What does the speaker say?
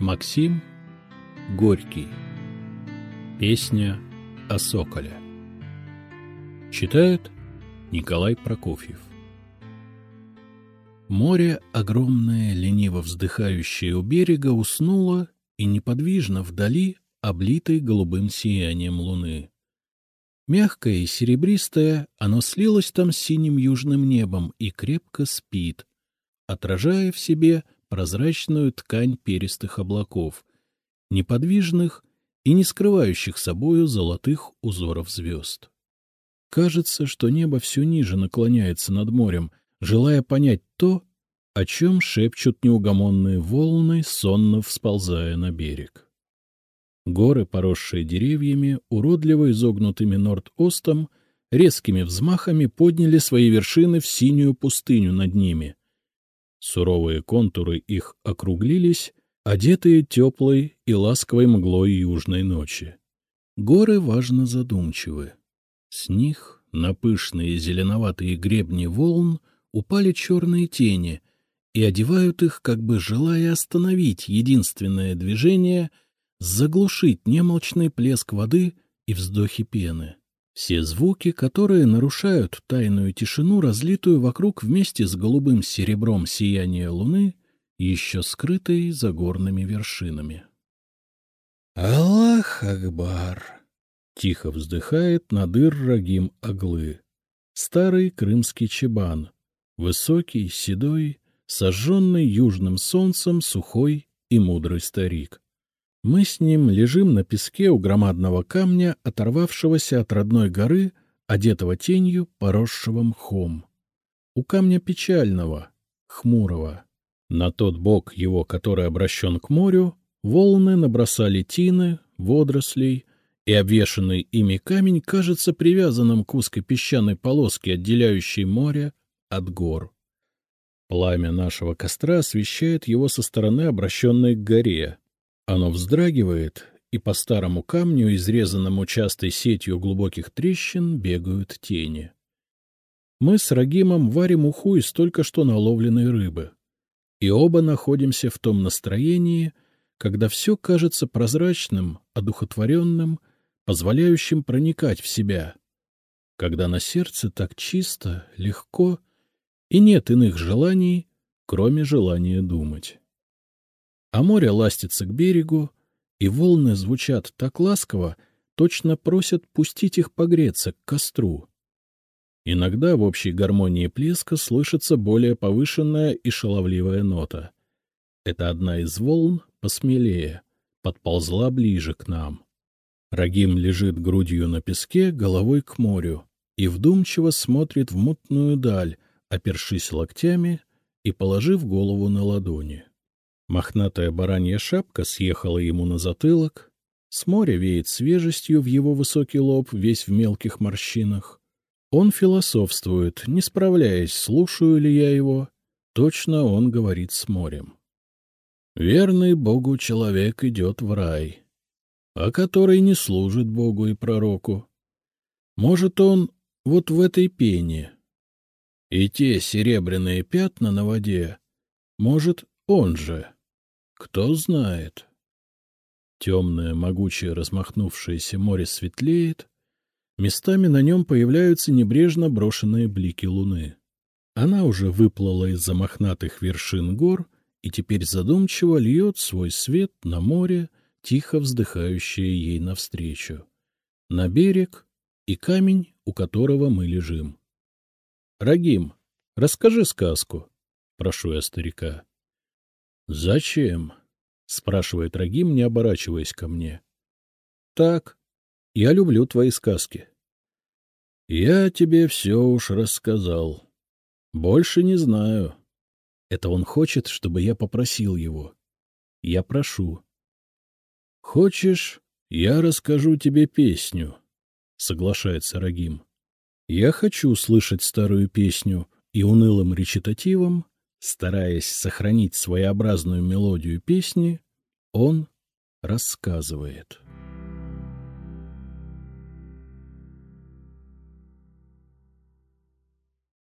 Максим Горький. Песня о соколе. Читает Николай Прокофьев. Море, огромное, лениво вздыхающее у берега, уснуло и неподвижно вдали, облитой голубым сиянием луны. Мягкое и серебристое, оно слилось там с синим южным небом и крепко спит, отражая в себе — прозрачную ткань перистых облаков, неподвижных и не скрывающих собою золотых узоров звезд. Кажется, что небо все ниже наклоняется над морем, желая понять то, о чем шепчут неугомонные волны, сонно всползая на берег. Горы, поросшие деревьями, уродливо изогнутыми норд-остом, резкими взмахами подняли свои вершины в синюю пустыню над ними, Суровые контуры их округлились, одетые теплой и ласковой мглой южной ночи. Горы важно задумчивы. С них на пышные зеленоватые гребни волн упали черные тени и одевают их, как бы желая остановить единственное движение, заглушить немолчный плеск воды и вздохи пены. Все звуки, которые нарушают тайную тишину, разлитую вокруг вместе с голубым серебром сияния луны, еще скрытой за горными вершинами. «Аллах Акбар!» — тихо вздыхает Надыр Рагим Аглы, старый крымский чебан, высокий, седой, сожженный южным солнцем, сухой и мудрый старик. Мы с ним лежим на песке у громадного камня, оторвавшегося от родной горы, одетого тенью, поросшего мхом. У камня печального, хмурого. На тот бок его, который обращен к морю, волны набросали тины, водорослей, и обвешанный ими камень кажется привязанным к узкой песчаной полоске, отделяющей море от гор. Пламя нашего костра освещает его со стороны, обращенной к горе. Оно вздрагивает, и по старому камню, изрезанному частой сетью глубоких трещин, бегают тени. Мы с Рагимом варим уху из только что наловленной рыбы. И оба находимся в том настроении, когда все кажется прозрачным, одухотворенным, позволяющим проникать в себя. Когда на сердце так чисто, легко, и нет иных желаний, кроме желания думать а море ластится к берегу, и волны звучат так ласково, точно просят пустить их погреться к костру. Иногда в общей гармонии плеска слышится более повышенная и шаловливая нота. Это одна из волн, посмелее, подползла ближе к нам. Рагим лежит грудью на песке, головой к морю, и вдумчиво смотрит в мутную даль, опершись локтями и положив голову на ладони. Мохнатая баранья шапка съехала ему на затылок, с моря веет свежестью в его высокий лоб, весь в мелких морщинах. Он философствует, не справляясь, слушаю ли я его. Точно он говорит с морем. Верный Богу человек идет в рай, а который не служит Богу и пророку. Может, он вот в этой пене. И те серебряные пятна на воде, может, он же. Кто знает. Темное, могучее, размахнувшееся море светлеет, местами на нем появляются небрежно брошенные блики луны. Она уже выплыла из-за мохнатых вершин гор и теперь задумчиво льет свой свет на море, тихо вздыхающее ей навстречу. На берег и камень, у которого мы лежим. — Рагим, расскажи сказку, — прошу я старика. — Зачем? — спрашивает Рагим, не оборачиваясь ко мне. — Так. Я люблю твои сказки. — Я тебе все уж рассказал. Больше не знаю. Это он хочет, чтобы я попросил его. Я прошу. — Хочешь, я расскажу тебе песню? — соглашается Рагим. Я хочу слышать старую песню, и унылым речитативом Стараясь сохранить своеобразную мелодию песни, он рассказывает.